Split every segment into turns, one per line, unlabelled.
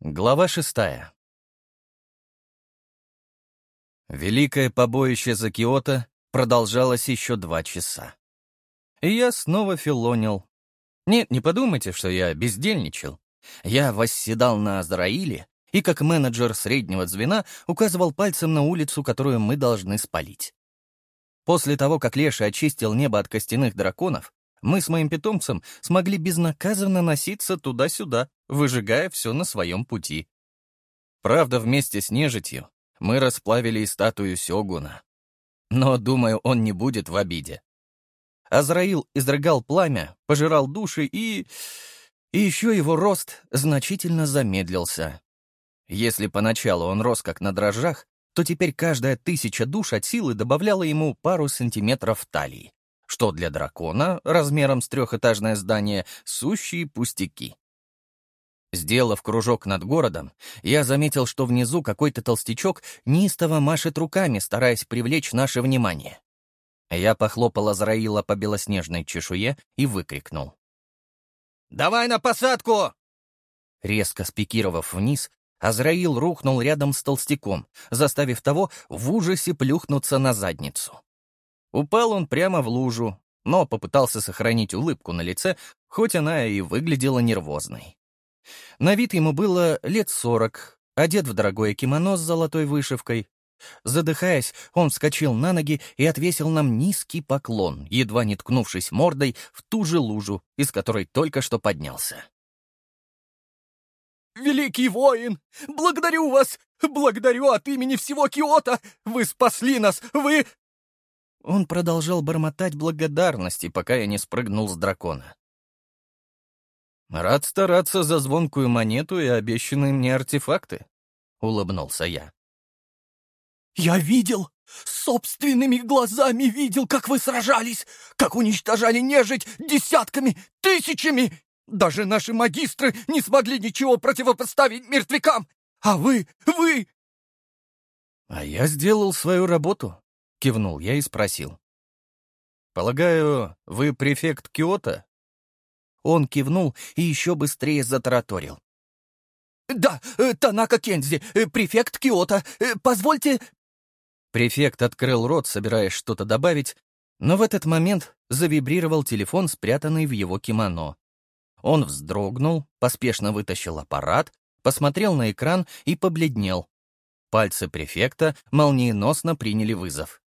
Глава шестая. Великое побоище за Киото продолжалось еще два часа. И я снова филонил. Нет, не подумайте, что я бездельничал. Я восседал на Азраиле и, как менеджер среднего звена, указывал пальцем на улицу, которую мы должны спалить. После того, как Леша очистил небо от костяных драконов, мы с моим питомцем смогли безнаказанно носиться туда-сюда, выжигая все на своем пути. Правда, вместе с нежитью мы расплавили и статую Сёгуна. Но, думаю, он не будет в обиде. Азраил изрыгал пламя, пожирал души и... И еще его рост значительно замедлился. Если поначалу он рос как на дрожжах, то теперь каждая тысяча душ от силы добавляла ему пару сантиметров талии что для дракона, размером с трехэтажное здание, сущие пустяки. Сделав кружок над городом, я заметил, что внизу какой-то толстячок неистово машет руками, стараясь привлечь наше внимание. Я похлопал Азраила по белоснежной чешуе и выкрикнул. «Давай на посадку!» Резко спикировав вниз, Азраил рухнул рядом с толстяком, заставив того в ужасе плюхнуться на задницу. Упал он прямо в лужу, но попытался сохранить улыбку на лице, хоть она и выглядела нервозной. На вид ему было лет сорок, одет в дорогое кимоно с золотой вышивкой. Задыхаясь, он вскочил на ноги и отвесил нам низкий поклон, едва не ткнувшись мордой в ту же лужу, из которой только что поднялся.
«Великий воин! Благодарю вас! Благодарю от имени всего Киота! Вы спасли нас! Вы...»
Он продолжал бормотать благодарности, пока я не спрыгнул с дракона. «Рад стараться за звонкую монету и обещанные мне артефакты», — улыбнулся я.
«Я видел, собственными глазами видел, как вы сражались, как уничтожали нежить десятками, тысячами. Даже наши магистры не смогли ничего противопоставить мертвякам. А вы, вы...»
«А я сделал свою работу», — кивнул я и спросил. «Полагаю, вы префект Киота?» Он кивнул и еще быстрее затараторил.
«Да, э, Танака Кензи, э, префект Киота. Э, позвольте...»
Префект открыл рот, собираясь что-то добавить, но в этот момент завибрировал телефон, спрятанный в его кимоно. Он вздрогнул, поспешно вытащил аппарат, посмотрел на экран и побледнел. Пальцы префекта молниеносно приняли вызов.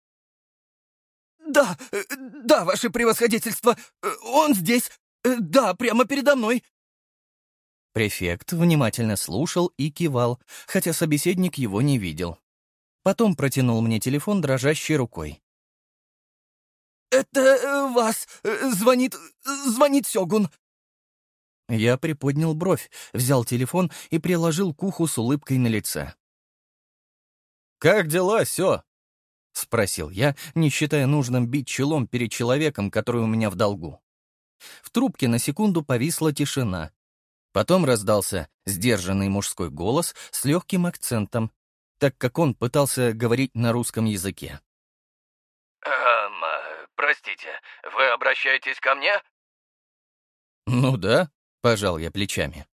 «Да, э, да, ваше превосходительство, э, он здесь, э, да, прямо передо мной».
Префект внимательно слушал и кивал, хотя собеседник его не видел. Потом протянул мне телефон дрожащей рукой.
«Это вас звонит... звонит Сёгун».
Я приподнял бровь, взял телефон и приложил к уху с улыбкой на лице. «Как дела, Сё?» — спросил я, не считая нужным бить челом перед человеком, который у меня в долгу. В трубке на секунду повисла тишина. Потом раздался сдержанный мужской голос с легким акцентом, так как он пытался говорить на русском языке.
«Эм, простите, вы обращаетесь ко мне?»
«Ну да», — пожал я плечами.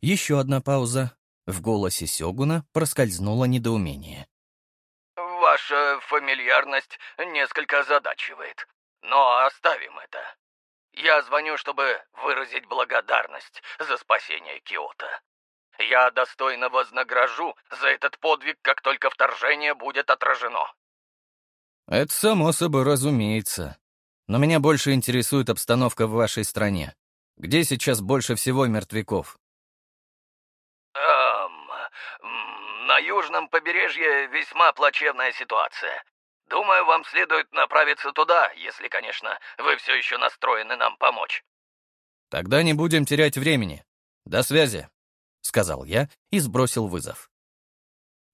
Еще одна пауза. В голосе Сёгуна проскользнуло недоумение.
Ваша фамильярность несколько озадачивает, но оставим это. Я звоню, чтобы выразить благодарность за спасение Киота. Я достойно вознагражу за этот подвиг, как только вторжение будет отражено.
Это само собой разумеется. Но меня больше интересует обстановка в вашей стране. Где сейчас больше всего мертвяков?
На южном побережье весьма плачевная ситуация. Думаю, вам следует направиться туда, если, конечно, вы все еще настроены нам помочь».
«Тогда не будем терять времени. До связи», — сказал я и сбросил вызов.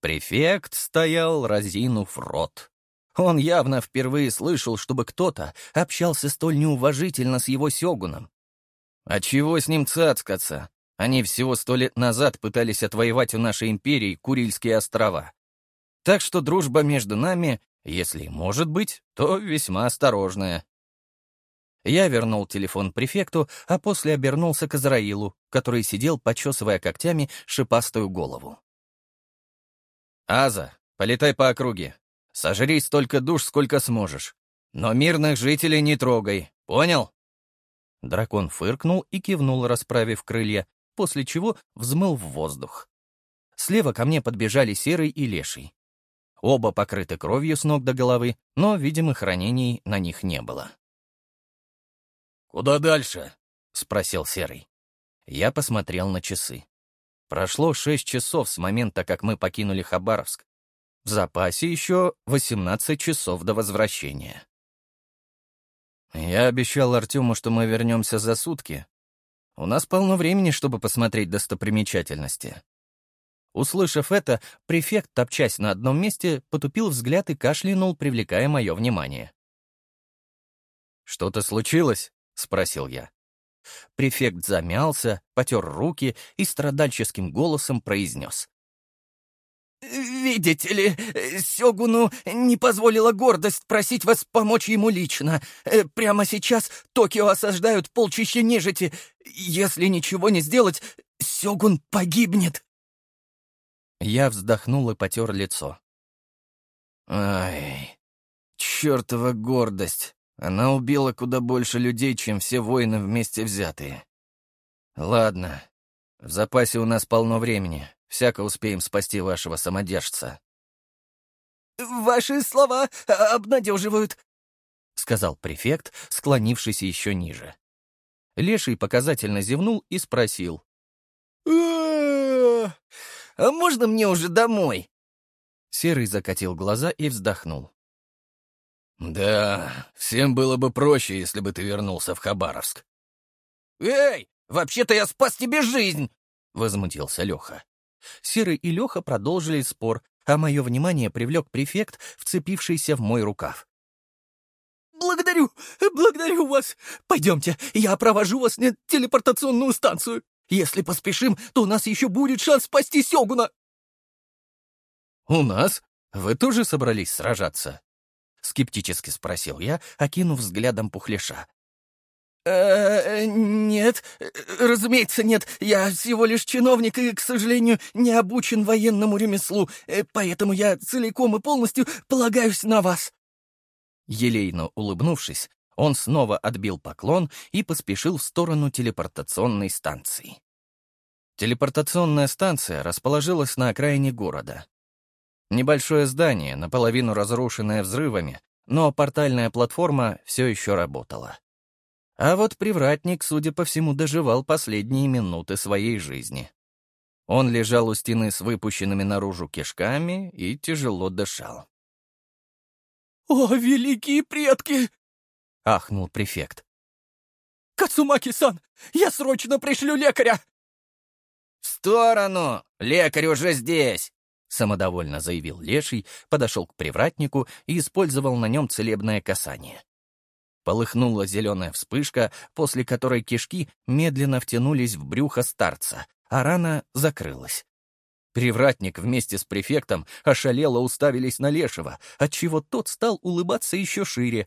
Префект стоял, разинув рот. Он явно впервые слышал, чтобы кто-то общался столь неуважительно с его сёгуном. А чего с ним цацкаться? Они всего сто лет назад пытались отвоевать у нашей империи Курильские острова. Так что дружба между нами, если может быть, то весьма осторожная. Я вернул телефон префекту, а после обернулся к Израилу, который сидел, почесывая когтями шипастую голову. «Аза, полетай по округе. Сожри столько душ, сколько сможешь. Но мирных жителей не трогай, понял?» Дракон фыркнул и кивнул, расправив крылья, после чего взмыл в воздух. Слева ко мне подбежали Серый и Леший. Оба покрыты кровью с ног до головы, но видимых ранений на них не было.
«Куда дальше?»
— спросил Серый. Я посмотрел на часы. Прошло шесть часов с момента, как мы покинули Хабаровск. В запасе еще 18 часов до возвращения. Я обещал Артему, что мы вернемся за сутки. У нас полно времени, чтобы посмотреть достопримечательности. Услышав это, префект, топчась на одном месте, потупил взгляд и кашлянул, привлекая мое внимание. «Что-то случилось?» — спросил я. Префект замялся, потер руки и страдальческим голосом произнес.
«Видите ли, Сёгуну не позволила гордость просить вас помочь ему лично. Прямо сейчас Токио осаждают полчища нежити. Если ничего не сделать, Сёгун погибнет».
Я вздохнул и потер лицо. «Ай, чертова гордость! Она убила куда больше людей, чем все воины вместе взятые. Ладно, в запасе у нас полно времени. Всяко успеем спасти вашего самодержца».
«Ваши слова обнадеживают», — сказал префект, склонившись еще ниже.
Леший показательно зевнул и спросил.
«А можно мне уже домой?»
Серый закатил глаза и вздохнул.
«Да, всем было бы проще, если бы ты вернулся в Хабаровск».
«Эй, вообще-то я спас тебе жизнь!» — возмутился Леха.
Серый и Леха продолжили спор, а мое внимание привлек префект, вцепившийся в мой рукав.
«Благодарю, благодарю вас! Пойдемте, я провожу вас на телепортационную станцию. Если поспешим, то у нас еще будет шанс спасти Сёгуна!»
«У нас? Вы тоже собрались сражаться?» — скептически спросил я, окинув взглядом пухляша.
«Э, нет, разумеется, нет. Я всего лишь чиновник и, к сожалению, не обучен военному ремеслу, э, поэтому я целиком и полностью полагаюсь на вас».
Елейно улыбнувшись, он снова отбил поклон и поспешил в сторону телепортационной станции. Телепортационная станция расположилась на окраине города. Небольшое здание, наполовину разрушенное взрывами, но портальная платформа все еще работала. А вот привратник, судя по всему, доживал последние минуты своей жизни. Он лежал у стены с выпущенными наружу кишками и тяжело дышал.
«О, великие предки!»
— ахнул префект.
«Кацумаки-сан, я срочно пришлю лекаря!»
«В сторону! Лекарь уже здесь!» — самодовольно заявил Леший, подошел к привратнику и использовал на нем целебное касание. Полыхнула зеленая вспышка, после которой кишки медленно втянулись в брюхо старца, а рана закрылась. Привратник вместе с префектом ошалело уставились на Лешего, отчего тот стал улыбаться еще шире.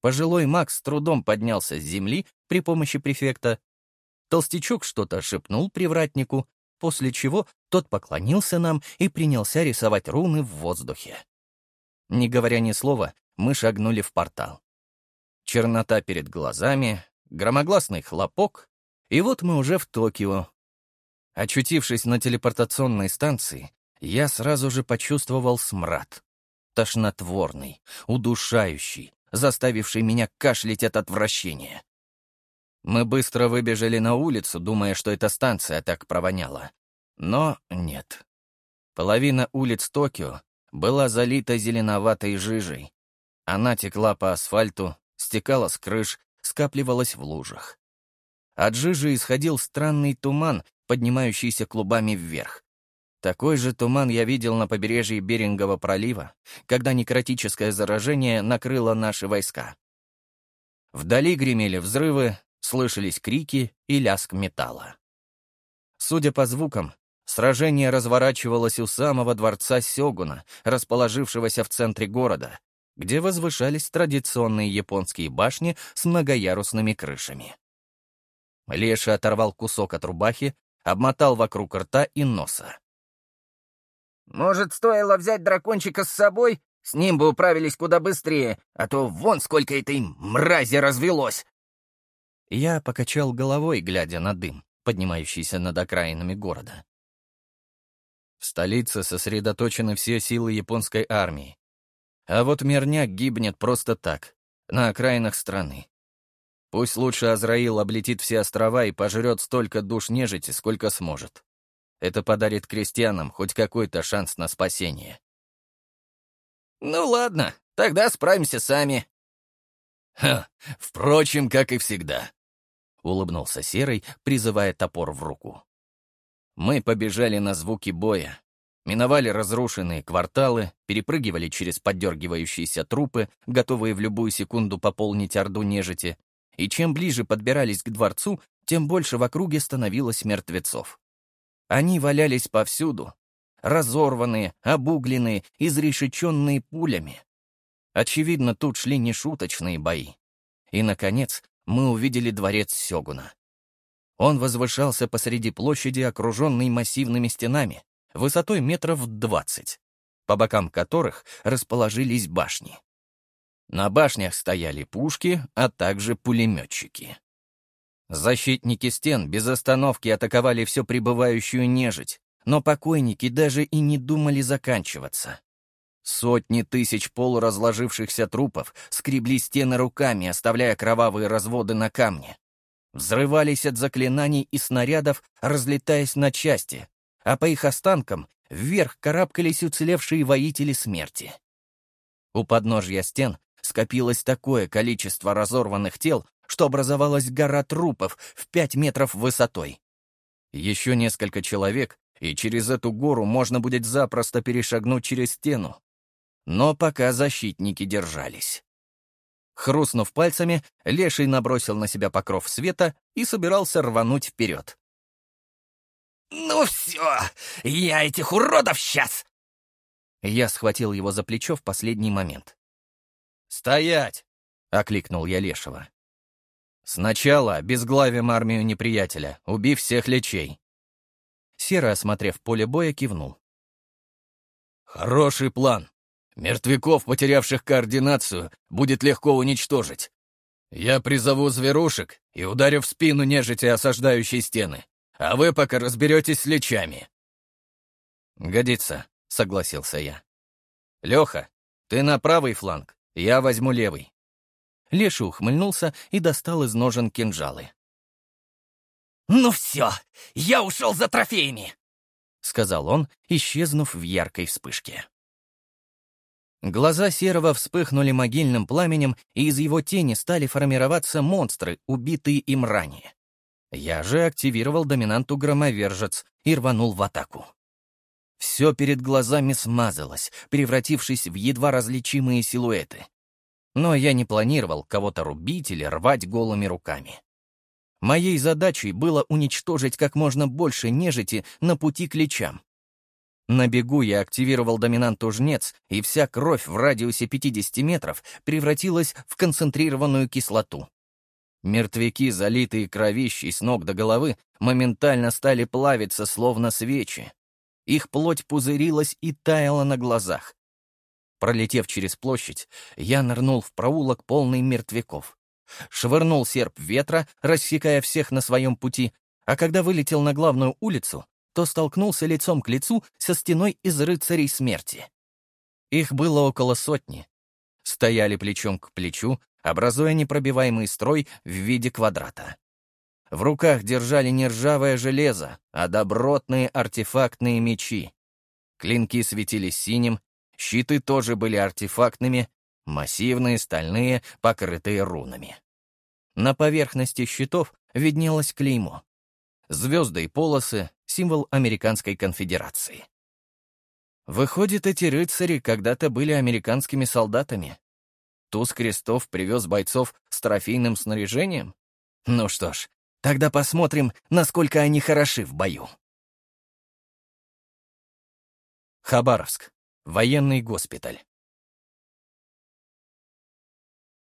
Пожилой Макс с трудом поднялся с земли при помощи префекта. Толстячок что-то шепнул привратнику, после чего тот поклонился нам и принялся рисовать руны в воздухе. Не говоря ни слова, мы шагнули в портал чернота перед глазами, громогласный хлопок, и вот мы уже в Токио. Очутившись на телепортационной станции, я сразу же почувствовал смрад. Тошнотворный, удушающий, заставивший меня кашлять от отвращения. Мы быстро выбежали на улицу, думая, что эта станция так провоняла. Но нет. Половина улиц Токио была залита зеленоватой жижей. Она текла по асфальту, стекала с крыш, скапливалась в лужах. От жижи исходил странный туман, поднимающийся клубами вверх. Такой же туман я видел на побережье Берингового пролива, когда некротическое заражение накрыло наши войска. Вдали гремели взрывы, слышались крики и лязг металла. Судя по звукам, сражение разворачивалось у самого дворца Сёгуна, расположившегося в центре города, где возвышались традиционные японские башни с многоярусными крышами. Леша оторвал кусок от рубахи, обмотал вокруг рта и носа.
«Может, стоило взять дракончика с собой? С ним бы управились куда быстрее, а то вон сколько этой мрази развелось!»
Я покачал головой, глядя на дым, поднимающийся над окраинами города. В столице сосредоточены все силы японской армии. А вот мирняк гибнет просто так, на окраинах страны. Пусть лучше Азраил облетит все острова и пожрет столько душ нежити, сколько сможет. Это подарит крестьянам хоть какой-то шанс на спасение.
«Ну ладно, тогда справимся сами».
«Ха, впрочем, как и всегда», —
улыбнулся Серый, призывая топор в руку. Мы побежали на звуки боя, миновали разрушенные кварталы, перепрыгивали через поддергивающиеся трупы, готовые в любую секунду пополнить орду нежити, и чем ближе подбирались к дворцу, тем больше в округе становилось мертвецов. Они валялись повсюду, разорванные, обугленные, изрешеченные пулями. Очевидно, тут шли нешуточные бои. И, наконец, мы увидели дворец Сёгуна. Он возвышался посреди площади, окруженной массивными стенами, высотой метров двадцать, по бокам которых расположились башни. На башнях стояли пушки, а также пулеметчики. Защитники стен без остановки атаковали все прибывающую нежить, но покойники даже и не думали заканчиваться. Сотни тысяч полуразложившихся трупов скребли стены руками, оставляя кровавые разводы на камне взрывались от заклинаний и снарядов, разлетаясь на части, а по их останкам вверх карабкались уцелевшие воители смерти. У подножья стен скопилось такое количество разорванных тел, что образовалась гора трупов в пять метров высотой. Еще несколько человек, и через эту гору можно будет запросто перешагнуть через стену. Но пока защитники держались. Хрустнув пальцами, Леший набросил на себя покров света и собирался рвануть вперед.
«Ну все, я этих уродов сейчас!»
Я схватил его за плечо в последний момент. «Стоять!» — окликнул я Лешего. «Сначала обезглавим армию неприятеля, убив всех лечей». Серо, осмотрев поле боя, кивнул.
«Хороший план. Мертвяков, потерявших координацию, будет легко уничтожить. Я призову зверушек и ударю в спину нежити осаждающей стены, а вы пока разберетесь с лечами».
«Годится», — согласился я. «Леха, ты на правый фланг, я возьму левый». Леша ухмыльнулся и достал из ножен кинжалы.
«Ну все, я ушел за трофеями!» — сказал он, исчезнув в яркой вспышке.
Глаза Серого вспыхнули могильным пламенем, и из его тени стали формироваться монстры, убитые им ранее. Я же активировал доминанту громовержец и рванул в атаку. Все перед глазами смазалось, превратившись в едва различимые силуэты. Но я не планировал кого-то рубить или рвать голыми руками. Моей задачей было уничтожить как можно больше нежити на пути к лечам. На бегу я активировал доминанту жнец, и вся кровь в радиусе 50 метров превратилась в концентрированную кислоту. Мертвяки, залитые кровищей с ног до головы, моментально стали плавиться, словно свечи. Их плоть пузырилась и таяла на глазах. Пролетев через площадь, я нырнул в проулок, полный мертвяков. Швырнул серп ветра, рассекая всех на своем пути, а когда вылетел на главную улицу, то столкнулся лицом к лицу со стеной из рыцарей смерти. Их было около сотни. Стояли плечом к плечу, образуя непробиваемый строй в виде квадрата. В руках держали не ржавое железо, а добротные артефактные мечи. Клинки светились синим, щиты тоже были артефактными, массивные, стальные, покрытые рунами. На поверхности щитов виднелось клеймо. Звезды и полосы, символ Американской конфедерации. Выходит, эти рыцари когда-то были американскими солдатами. Туз крестов привез бойцов с трофейным снаряжением? Ну что ж, тогда посмотрим, насколько они хороши в бою. Хабаровск. Военный госпиталь.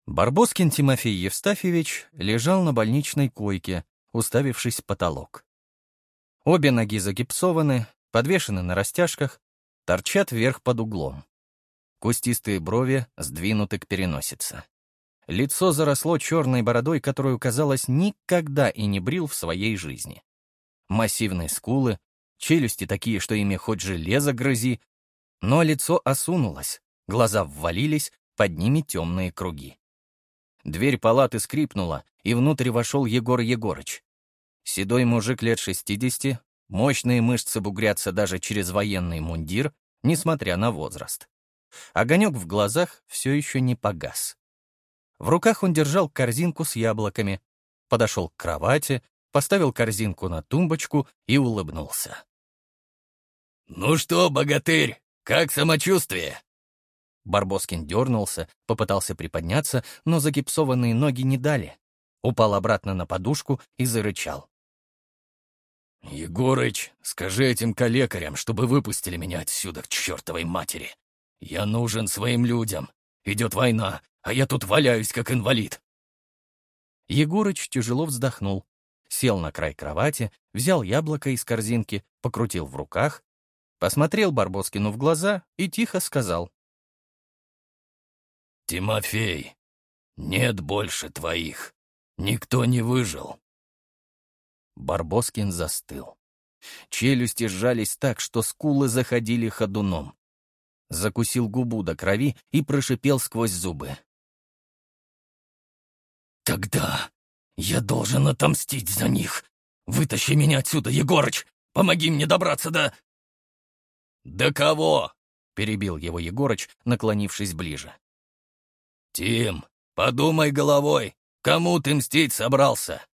Барбоскин Тимофей Евстафьевич лежал на больничной койке, уставившись в потолок. Обе ноги загипсованы, подвешены на растяжках, торчат вверх под углом. Кустистые брови сдвинуты к переносице. Лицо заросло черной бородой, которую, казалось, никогда и не брил в своей жизни. Массивные скулы, челюсти такие, что ими хоть железо грызи, но лицо осунулось, глаза ввалились, под ними темные круги. Дверь палаты скрипнула, и внутрь вошел Егор Егорыч. Седой мужик лет 60, мощные мышцы бугрятся даже через военный мундир, несмотря на возраст. Огонек в глазах все еще не погас. В руках он держал корзинку с яблоками, подошел к кровати, поставил корзинку на тумбочку и улыбнулся.
«Ну что, богатырь, как самочувствие?»
Барбоскин дернулся, попытался приподняться, но загипсованные ноги не дали. Упал обратно на подушку и зарычал.
«Егорыч, скажи этим калекарям, чтобы выпустили меня отсюда к чертовой матери. Я нужен своим людям. Идет война, а я тут валяюсь, как инвалид».
Егорыч тяжело вздохнул, сел на край кровати, взял яблоко из корзинки, покрутил в руках, посмотрел Барбоскину в глаза и тихо сказал.
«Тимофей, нет больше твоих. Никто не выжил».
Барбоскин застыл. Челюсти сжались так, что скулы заходили ходуном. Закусил губу до крови и прошипел сквозь зубы.
«Тогда я должен отомстить за них. Вытащи меня отсюда, Егорыч! Помоги мне добраться до...» «До кого?» — перебил его Егорыч, наклонившись ближе. «Тим, подумай головой, кому ты мстить собрался?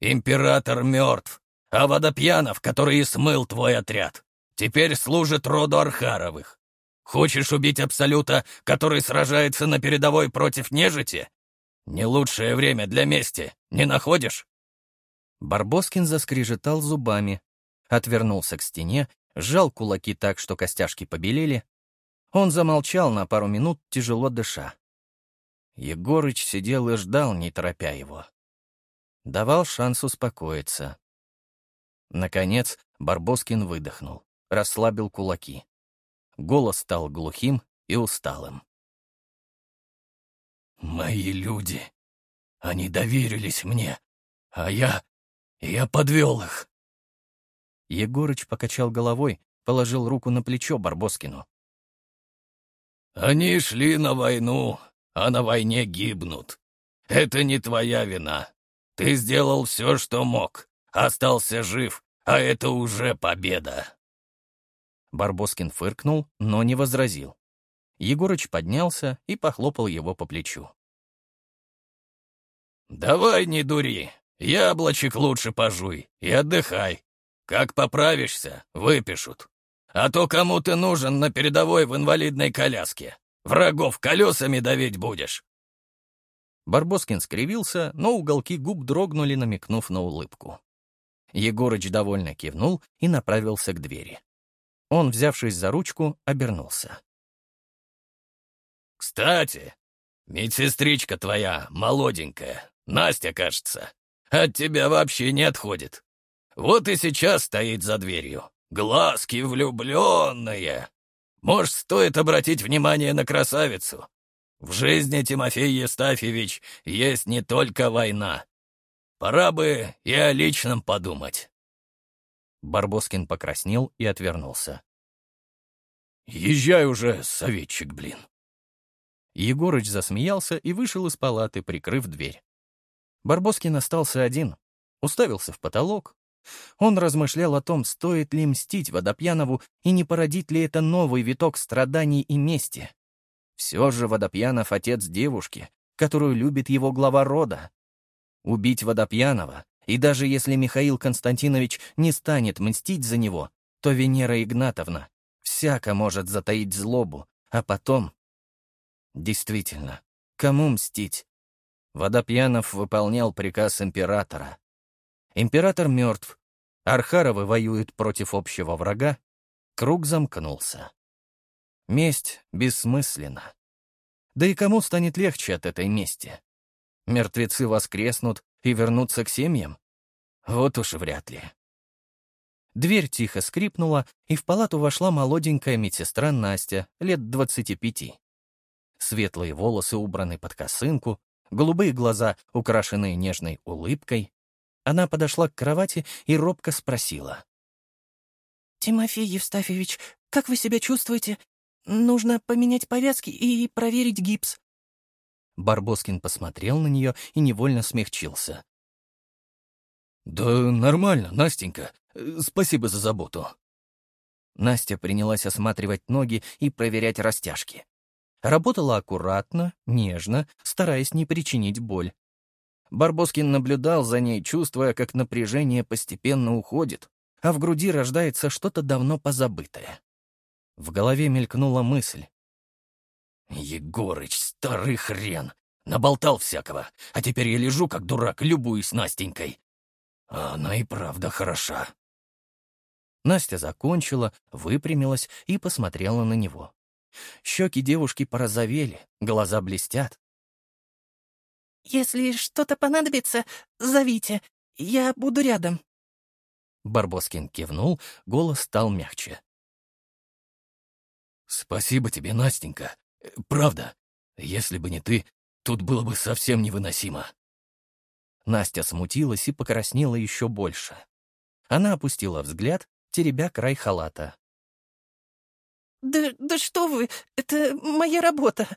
Император мертв, а Водопьянов, который и смыл твой отряд, теперь служит роду Архаровых. Хочешь убить Абсолюта, который сражается на передовой против нежити? Не лучшее время для мести, не находишь?»
Барбоскин заскрежетал зубами, отвернулся к стене, сжал кулаки так, что костяшки побелели. Он замолчал на пару минут, тяжело дыша. Егорыч сидел и ждал, не торопя его. Давал шанс успокоиться. Наконец Барбоскин выдохнул, расслабил кулаки. Голос стал глухим и усталым.
«Мои люди, они доверились мне, а я... я подвел их».
Егорыч покачал головой, положил руку на плечо Барбоскину.
«Они шли на войну, а на войне гибнут. Это не твоя вина. Ты сделал все, что мог, остался жив, а это уже победа».
Барбоскин фыркнул, но не возразил. Егорыч поднялся и похлопал его по плечу.
«Давай не дури, яблочек лучше пожуй и отдыхай. Как поправишься, выпишут. А то кому ты нужен на передовой в инвалидной коляске. Врагов колесами давить будешь!»
Барбоскин скривился, но уголки губ дрогнули, намекнув на улыбку. Егорыч довольно кивнул и направился к двери. Он, взявшись за ручку, обернулся.
«Кстати, медсестричка твоя, молоденькая, Настя, кажется, от тебя вообще не отходит. Вот и сейчас стоит за дверью. Глазки влюбленные. Может, стоит обратить внимание на красавицу? В жизни, Тимофей Евстафьевич, есть не только война. Пора бы и о личном подумать».
Барбоскин покраснел и отвернулся.
«Езжай уже, советчик, блин!»
Егорыч засмеялся и вышел из палаты, прикрыв дверь. Барбоскин остался один, уставился в потолок, он размышлял о том, стоит ли мстить Водопьянову и не породить ли это новый виток страданий и мести. Все же Водопьянов — отец девушки, которую любит его глава рода. Убить Водопьянова, и даже если Михаил Константинович не станет мстить за него, то Венера Игнатовна всяко может затаить злобу, а потом... Действительно, кому мстить? Водопьянов выполнял приказ императора. Император мертв. Архаровы воюют против общего врага. Круг замкнулся. Месть бессмысленна. Да и кому станет легче от этой мести? Мертвецы воскреснут и вернутся к семьям? Вот уж вряд ли. Дверь тихо скрипнула, и в палату вошла молоденькая медсестра Настя, лет двадцати пяти. Светлые волосы убраны под косынку, голубые глаза, украшенные нежной улыбкой. Она подошла к кровати и робко спросила.
«Тимофей Евстафьевич, как вы себя чувствуете? Нужно поменять повязки и проверить гипс».
Барбоскин посмотрел на нее и невольно смягчился. «Да нормально, Настенька. Спасибо за заботу». Настя принялась осматривать ноги и проверять растяжки. Работала аккуратно, нежно, стараясь не причинить боль. Барбоскин наблюдал за ней, чувствуя, как напряжение постепенно уходит, а в груди рождается что-то давно позабытое. В голове мелькнула мысль. «Егорыч, старый хрен! Наболтал всякого, а теперь я лежу, как дурак, любуюсь Настенькой. А она и правда хороша». Настя закончила, выпрямилась и посмотрела на него. Щеки девушки порозовели, глаза блестят.
«Если что-то понадобится, зовите. Я буду рядом».
Барбоскин кивнул, голос стал мягче. «Спасибо тебе, Настенька. Правда, если бы не ты, тут было бы совсем невыносимо». Настя смутилась и покраснела еще больше. Она опустила взгляд, теребя край халата.
«Да, да что вы, это моя работа!»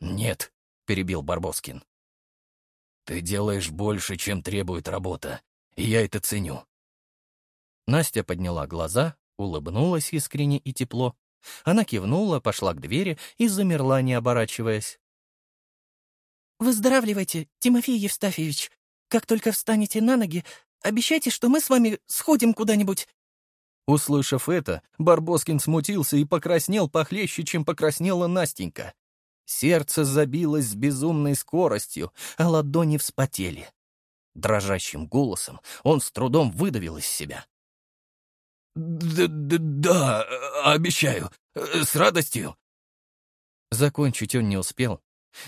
«Нет», — перебил Барбоскин. «Ты делаешь больше, чем требует работа, и я это ценю». Настя подняла глаза, улыбнулась искренне и тепло. Она кивнула, пошла к двери и замерла, не оборачиваясь.
«Выздоравливайте, Тимофей Евстафьевич. Как только встанете на ноги, обещайте, что мы с вами сходим куда-нибудь.
Услышав это, Барбоскин смутился и покраснел похлеще, чем покраснела Настенька. Сердце забилось с безумной скоростью, а ладони вспотели. Дрожащим голосом он с трудом выдавил из себя. «Да, да, да обещаю, с радостью». Закончить он не успел.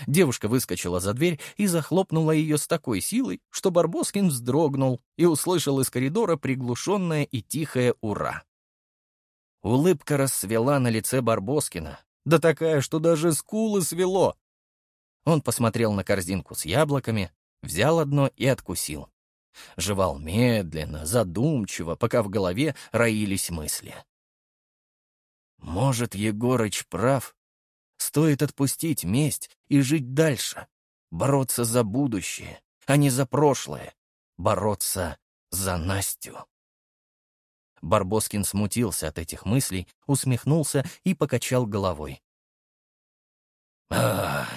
Девушка выскочила за дверь и захлопнула ее с такой силой, что Барбоскин вздрогнул и услышал из коридора приглушенное и тихое «Ура!». Улыбка расцвела на лице Барбоскина, да такая, что даже скулы свело. Он посмотрел на корзинку с яблоками, взял одно и откусил. Жевал медленно, задумчиво, пока в голове роились мысли. Может, Егорыч прав, Стоит отпустить месть и жить дальше. Бороться за будущее, а не за прошлое. Бороться за Настю. Барбоскин смутился от этих мыслей, усмехнулся и покачал головой. «Ах,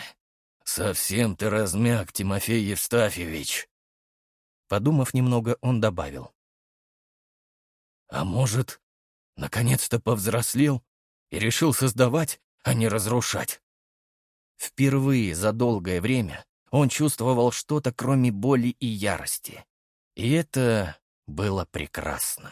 совсем ты размяк, Тимофей Евстафьевич!» Подумав немного, он добавил. «А может, наконец-то повзрослел и решил создавать а не разрушать. Впервые за долгое время он чувствовал что-то, кроме боли и ярости. И это было прекрасно.